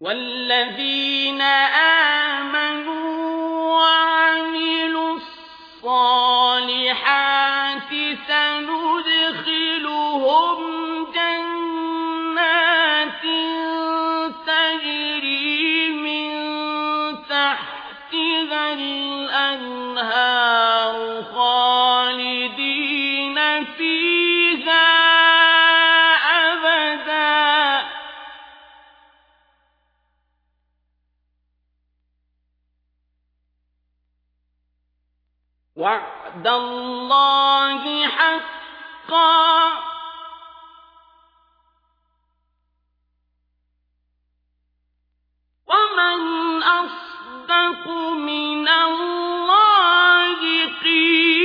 والذين آمنوا وعملوا الصالحات سندخلهم جنات تجري من تحتها وعد الله حقا. ومن أصدق من الله قيلا.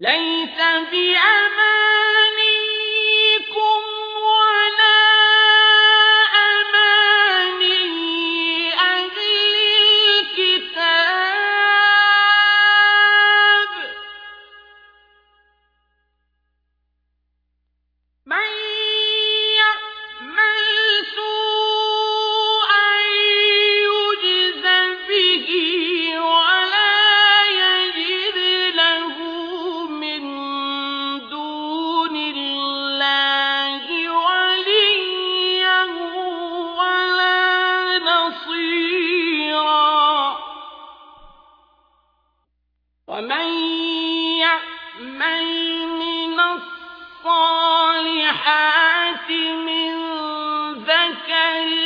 ليس بأمانيكم يعمل من الصالحات من ذكر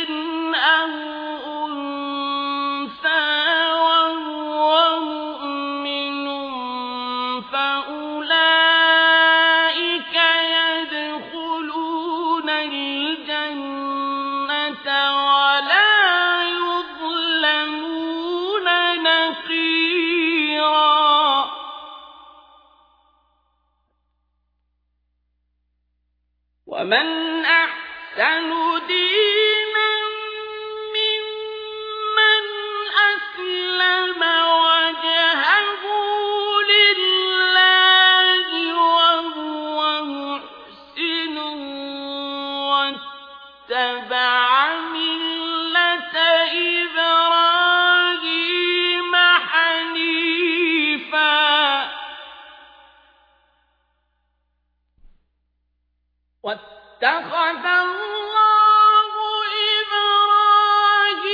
ومن أحسن دينا واتخذ الله إبراهيم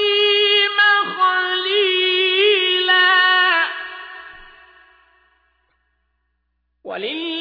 خليلا. ولله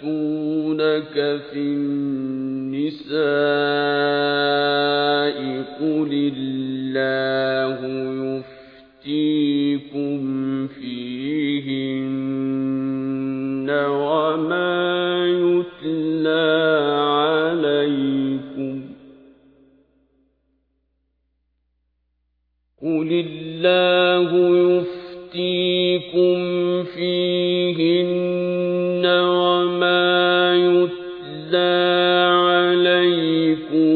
ويستفتونك في النساء قل الله يفتيكم فيهن وما يتلى عليكم قل الله يفتيكم فيهن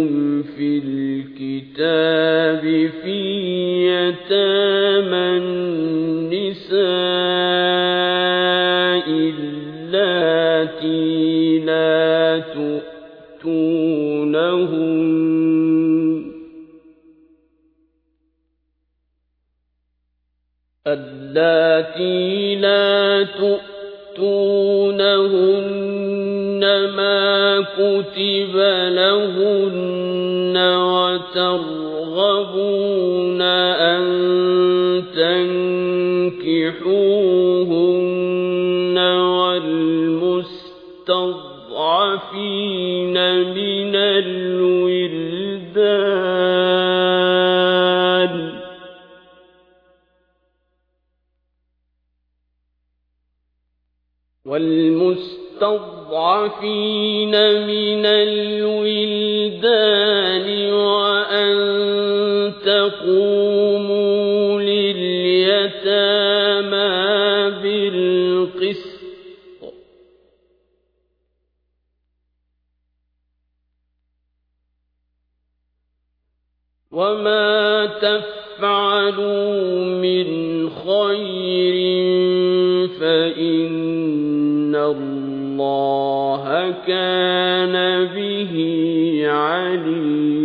عليكم في الكتاب في يتامى النساء اللاتي لا تؤتونهن. اللاتي لا تؤتونهن. ما كتب لهن وترغبون أن تنكحوهن والمستضعفين من الولدان. والمستضعفين المستضعفين من الولدان وأن تقوموا لليتامى بالقسط. وما تفعلوا من خير فإن الله اللَّهَ كَانَ بِهِ عَلِيمًا.